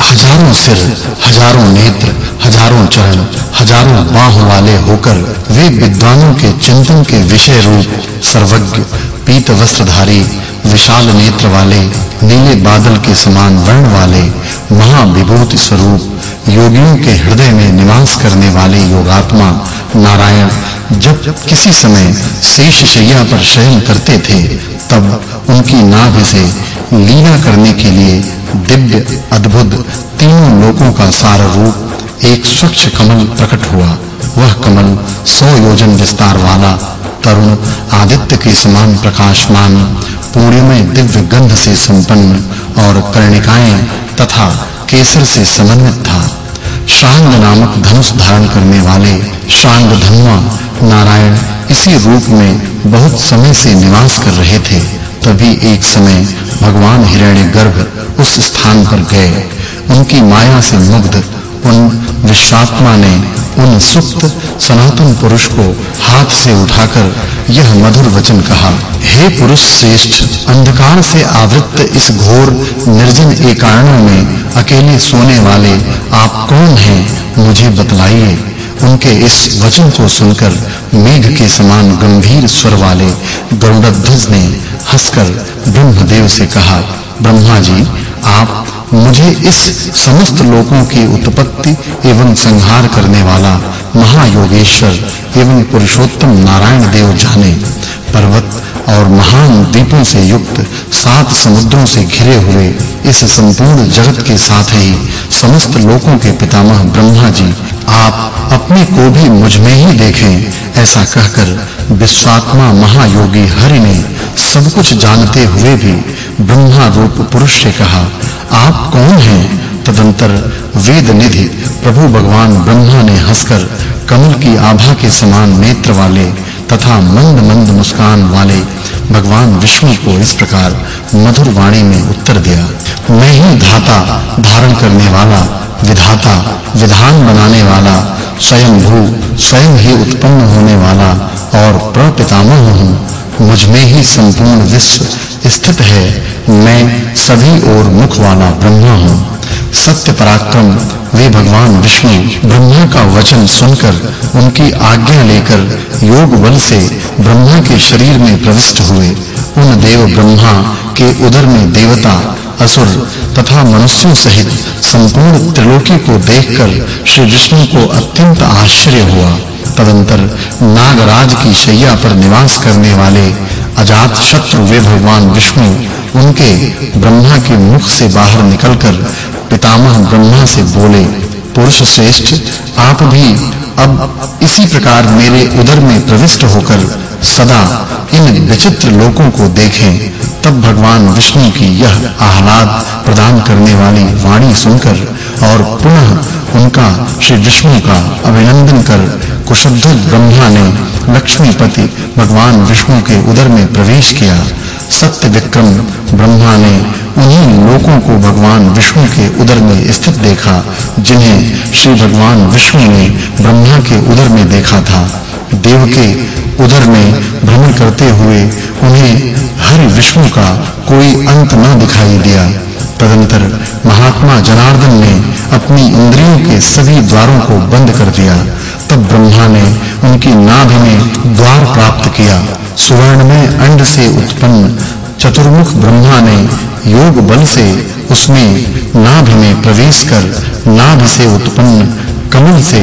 हज़ारों सिर, हज़ारों नेत्र, हज़ारों चरण, हज़ारों बाहों वाले होकर वे विद्वानों के चिंतन के विषय रूप, सर्वज्ञ, पीत वस्त्रधारी, विशाल नेत्र वाले, नीले बादल के समान वर्ण वाले, महाविभूति स्वरूप, योगियों के हृदय में निवास करने वाले योगात्मा, नारायण, जब किसी समय शेष शैया पर शयन करते थे, तब उनकी नाभि से लीला करने के लिए दिव्य, अद्भुत तीनों लोकों का सार रूप एक स्वच्छ कमल प्रकट हुआ। वह कमल सौ योजन विस्तार वाला, तरुण, आदित्य के समान प्रकाशमान पूर्णमय दिव्य गंध से संपन्न और कर्णिकाएँ तथा केसर से समन्वित था। शांग नामक धनुष धारण करने वाले शांग धनुआ नारायण इसी रूप में बहुत समय से निवास कर रहे थे। तभी एक समय भगवान हिरण्यगर्भ उस स्थान पर गए। उनकी माया से मुग्ध उन विश्वात्मा ने उन सुप्त सनातन पुरुष को हाथ से उठाकर यह मधुर वचन कहा, हे पुरुष श्रेष्ठ, अंधकार से आवृत इस घोर निर्जन एकारणों में अकेले सोने वाले आप कौन हैं? मुझे बतलाइए। उनके इस वचन को सुनकर मेघ के समान गंभीर स्वर वाले गरुड़ध्वज ने हंसकर ब्रह्मदेव से कहा, ब्रह्मा जी, आप मुझे इस समस्त लोकों की उत्पत्ति एवं संहार करने वाला महायोगेश्वर एवं पुरुषोत्तम नारायण देव जाने, पर्वत और महान द्वीपों से युक्त सात समुद्रों से घिरे हुए इस संपूर्ण जगत के साथ ही समस्त लोकों के पितामह ब्रह्मा जी, आप अपने को भी मुझमें ही देखें, ऐसा कहकर विश्वात्मा महायोगी हरि ने सब कुछ जानते हुए भी ब्रह्मा रूप पुरुष से कहा, आप कौन हैं? तदंतर वेद निधि प्रभु भगवान ब्रह्मा ने हंसकर कमल की आभा के समान नेत्र वाले तथा मंद मंद मुस्कान वाले भगवान विष्णु को इस प्रकार मधुर वाणी में उत्तर दिया। मैं ही धाता धारण करने वाला, विधाता, विधान बनाने वाला स्वयं भू स्वयं ही उत्पन्न होने वाला और प्रपितामह हूँ। मुझमें ही संपूर्ण विश्व स्थित है। मैं सभी ओर मुख वाला ब्रह्मा हूँ। सत्य पराक्रम, वे भगवान विष्णु, ब्रह्मा का वचन सुनकर उनकी आज्ञा लेकर योग बल से ब्रह्मा के शरीर में प्रविष्ट हुए। उन देव ब्रह्मा के उदर में देवता, असुर तथा मनुष्यों सहित संपूर्ण त्रिलोकी को देखकर श्री विष्णु को अत्यंत आश्चर्य हुआ। तदंतर नागराज की शैया पर निवास करने वाले अजात शत्रु वे भगवान विष्णु, उनके ब्रह्मा के मुख से बाहर निकलकर पितामह ब्रह्मा से बोले, पुरुष श्रेष्ठ, आप भी अब इसी प्रकार मेरे उदर में प्रविष्ट होकर सदा इन विचित्र लोकों को देखें, तब भगवान विष्णु की यह आह्लाद प्रदान करने वाली वाणी सुनकर और पुनः उनका श्री विष्णु का अभिनंदन कर कुशध्वज ब्रह्मा ने लक्ष्मीपति भगवान विष्णु के उदर में प्रवेश किया। सत्य विक्रम ब्रह्मा ने उन्हीं लोकों को भगवान विष्णु के उदर में स्थित देखा, जिन्हें श्री भगवान विष्णु ने ब्रह्मा के उदर में देखा था। देव के उदर में भ्रमण करते हुए उन्हें हरि विष्णु का कोई अंत न दिखाई दिया। तदंतर महात्मा जनार्दन ने अपनी इंद्रियों के सभी द्वारों को बंद कर दिया। तब ब्रह्मा ने उनकी नाभि में द्वार प्राप्त किया। सुवर्ण में अंड से उत्पन्न चतुर्मुख ब्रह्मा ने योग बल से उसमें नाभि में प्रवेश कर नाभि से उत्पन्न कमल से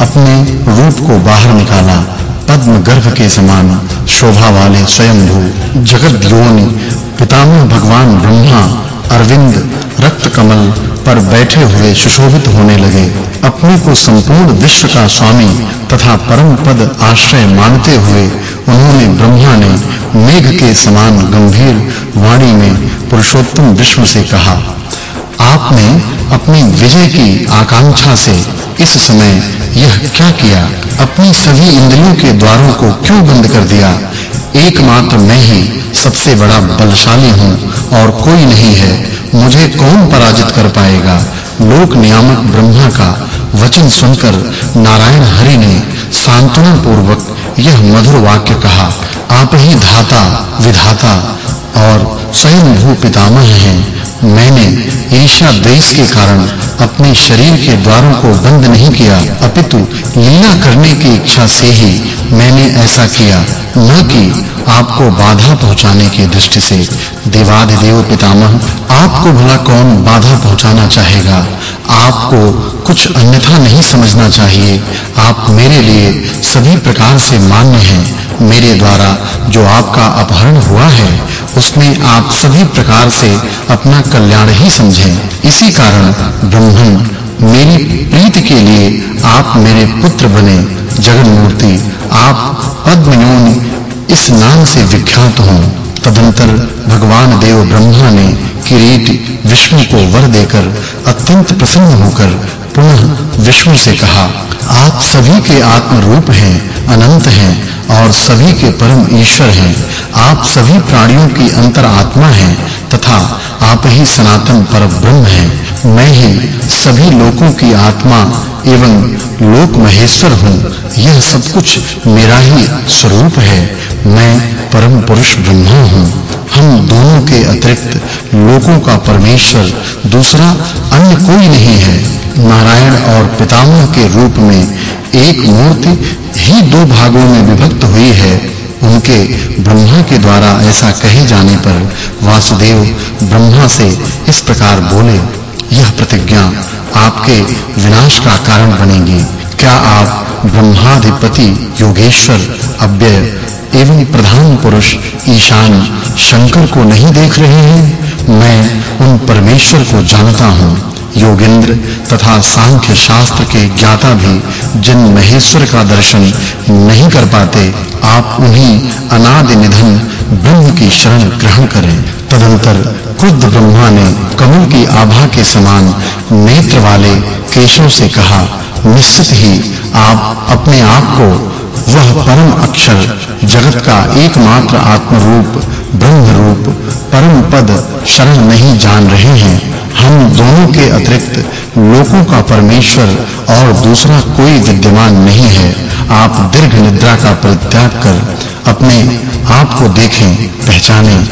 अपने रूप को बाहर निकाला। पद्म गर्भ के समान शोभा वाले स्वयंभू जगत योनि पितामह भगवान ब्रह्मा, अरविंद, रक्त कमल पर बैठे हुए सुशोभित होने लगे। अपने को संपूर्ण विश्व का स्वामी तथा परम पद आश्रय मानते हुए उन्होंने ब्रह्मा ने मेघ के समान गंभीर वाणी में पुरुषोत्तम विष्णु से कहा आपने अपनी विजय की आकांक्षा से इस समय यह क्या किया? अपनी सभी इंद्रियों के द्वारों को क्यों बंद कर दिया? एकमात्र मैं ही सबसे बड़ा बलशाली हूँ और कोई नहीं है मुझे कौन पराजित कर पाएगा? लोक नियामक ब्रह्मा का वचन सुनकर नारायण हरि ने सांत्वना पूर्वक यह मधुर वाक्य कहा, आप ही धाता, विधाता और स्वयं भू पितामह हैं। मैंने ईर्ष्या देश के कारण अपने शरीर के द्वारों को बंद नहीं किया, अपितु लीला करने की इच्छा से ही मैंने ऐसा किया, न कि आपको बाधा पहुँचाने की दृष्टि से देवाधिदेव पितामह, आपको भला कौन बाधा पहुंचाना चाहेगा? आपको कुछ अन्यथा नहीं समझना चाहिए। आप मेरे लिए सभी प्रकार से मान्य हैं। मेरे द्वारा जो आपका अपहरण हुआ है, उसमें आप सभी प्रकार से अपना कल्याण ही समझें। इसी कारण ब्रह्मन मेरी प्रीति के लिए आप मेरे पुत्र बने। जगन मूर्ति आप पद्मयोनि इस नाम से विख्यात हूँ, तदंतर भगवान देव ब्रह्मा ने किरीट विष्णु को वर देकर अत्यंत प्रसन्न होकर पुनः विष्णु से कहा, आप सभी के आत्म रूप हैं, अनंत हैं और सभी के परम ईश्वर हैं। आप सभी प्राणियों की अंतरात्मा हैं तथा आप ही सनातन पर ब्रह्म हैं। मैं ही सभी लोकों की आत्मा एवं लोक महेश्वर हूँ। यह सब कुछ मेरा ही स्वरूप है। मैं परम पुरुष ब्रह्मा हूँ। हम दोनों के अतिरिक्त लोकों का परमेश्वर दूसरा अन्य कोई नहीं है। नारायण और पितामह के रूप में एक मूर्ति ही दो भागों में विभक्त हुई है। उनके ब्रह्मा के द्वारा ऐसा कहे जाने पर वासुदेव ब्रह्मा से इस प्रकार बोले, यह प्रतिज्ञा आपके विनाश का कारण बनेगी। क्या आप ब्रह्माधिपति योगेश्वर अव्यय एवं प्रधान पुरुष ईशान शंकर को नहीं देख रहे हैं, मैं उन परमेश्वर को जानता हूँ। योगेंद्र तथा सांख्य शास्त्र के ज्ञाता भी जिन महेश्वर का दर्शन नहीं कर पाते, आप उन्हीं अनादि निधन ब्रह्म की शरण ग्रहण करें। तदंतर क्रुद्ध ब्रह्मा ने कमल की आभा के समान नेत्र वाले केशव से कहा, निश्चित ही आप अपने आप को वह परम अक्षर, जगत का एकमात्र आत्म रूप ब्रह्म रूप परम पद, शरण नहीं जान रहे हैं। हम दोनों के अतिरिक्त लोकों का परमेश्वर और दूसरा कोई विद्यमान नहीं है। आप दीर्घ निद्रा का परित्याग कर अपने आप को देखें, पहचानें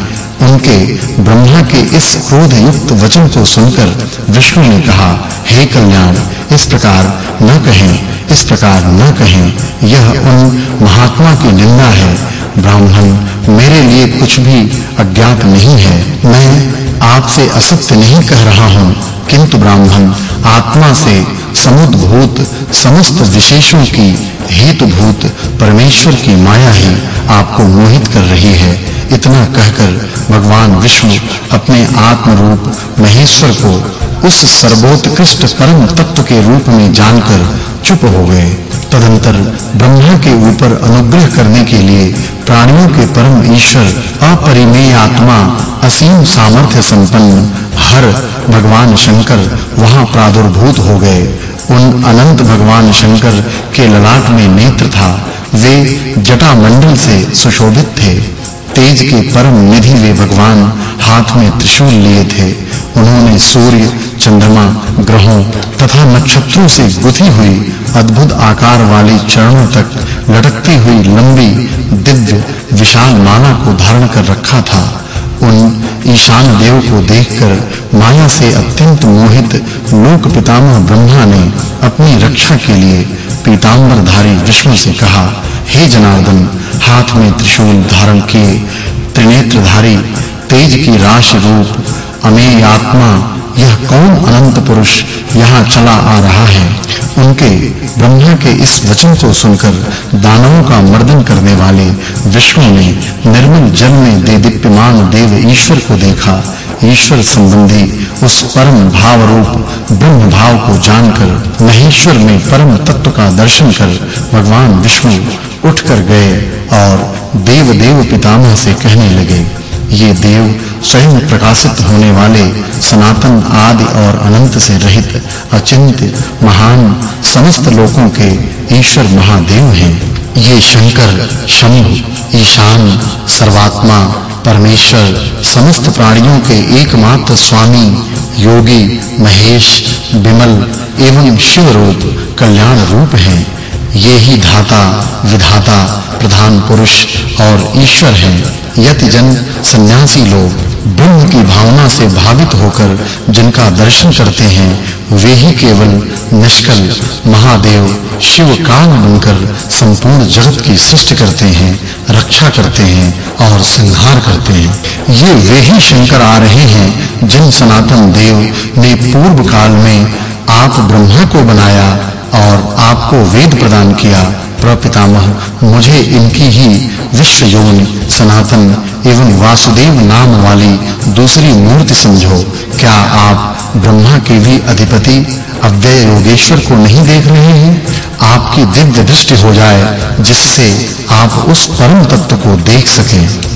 उनके ब्रह्मा के इस क्रोध युक्त वचन को सुनकर विष्णु ने कहा, हे कल्याण, इस प्रकार न कहें, इस प्रकार न कहें, यह उन महात्मा की निंदा है। ब्राह्मण, मेरे लिए कुछ भी अज्ञात नहीं है। मैं आपसे असत्य नहीं कह रहा हूँ, किंतु ब्राह्मण, आत्मा से समुद्भूत समस्त विशेषों की हेतुभूत परमेश्वर की माया ही आपको मोहित कर रही है। इतना कहकर भगवान विष्णु अपने आत्म रूप महेश्वर को उस सर्वोत्कृष्ट परम तत्व के रूप में जानकर चुप हो गए। तदंतर ब्रह्मा के ऊपर अनुग्रह करने के लिए प्राणियों के परम ईश्वर, अपरिमेय आत्मा, असीम सामर्थ्य संपन्न हर भगवान शंकर वहाँ प्रादुर्भूत हो गए। उन अनंत भगवान शंकर के ललाट में नेत्र था। वे जटा मंडल से सुशोभित थे। तेज के परम निधि वे भगवान हाथ में त्रिशूल लिए थे। उन्होंने सूर्य, चंद्रमा, ग्रहों तथा नक्षत्रों से गुथी हुई अद्भुत आकार वाली चरणों तक लटकती हुई लंबी, दिव्य, विशाल माला को धारण कर रखा था। उन ईशान देव को देखकर माया से अत्यंत मोहित लोक पितामह ब्रह्मा ने अपनी रक्षा के लिए पीतांबरधारी विष्णु से कहा, हे जनार्दन, हाथ में त्रिशूल धारण किए, त्रिनेत्रधारी, तेज की राशि रूप, अमेय आत्मा, यह कौन अनंत पुरुष यहाँ चला आ रहा है? उनके ब्रह्मा के इस वचन को सुनकर दानवों का मर्दन करने वाले विष्णु ने निर्मल जल में दे दीप्यमान देव ईश्वर को देखा। ईश्वर संबंधी उस परम भाव रूप ब्रह्म भाव को जानकर महेश्वर में परम तत्व का दर्शन कर भगवान विष्णु उठकर गए और देव देव पितामह से कहने लगे, ये देव स्वयं प्रकाशित होने वाले सनातन आदि और अनंत से रहित अचिंत महान समस्त लोकों के ईश्वर महादेव हैं। ये शंकर शंभु ईशान, सर्वात्मा, परमेश्वर, समस्त प्राणियों के एकमात्र स्वामी, योगी, महेश, विमल एवं शिव रूप कल्याण रूप हैं। ये ही धाता, विधाता, प्रधान पुरुष और ईश्वर हैं। यति जन सन्यासी लोग ब्रह्म की भावना से भावित होकर जिनका दर्शन करते हैं, वे ही केवल निष्कल महादेव शिव काल बनकर संपूर्ण जगत की सृष्टि करते हैं, रक्षा करते हैं और संहार करते हैं। ये वे ही शंकर आ रहे हैं जिन सनातन देव ने पूर्व काल में आप ब्रह्मा को बनाया और आपको वेद प्रदान किया। प्रपितामह, मुझे इनकी ही विश्व योनि सनातन एवं वासुदेव नाम वाली दूसरी मूर्ति समझो। क्या आप ब्रह्मा के भी अधिपति, अव्यय योगेश्वर को नहीं देख रहे हैं? आपकी दिव्य दृष्टि हो जाए, जिससे आप उस परम तत्व को देख सकें।